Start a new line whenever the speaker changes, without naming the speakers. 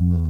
Mm.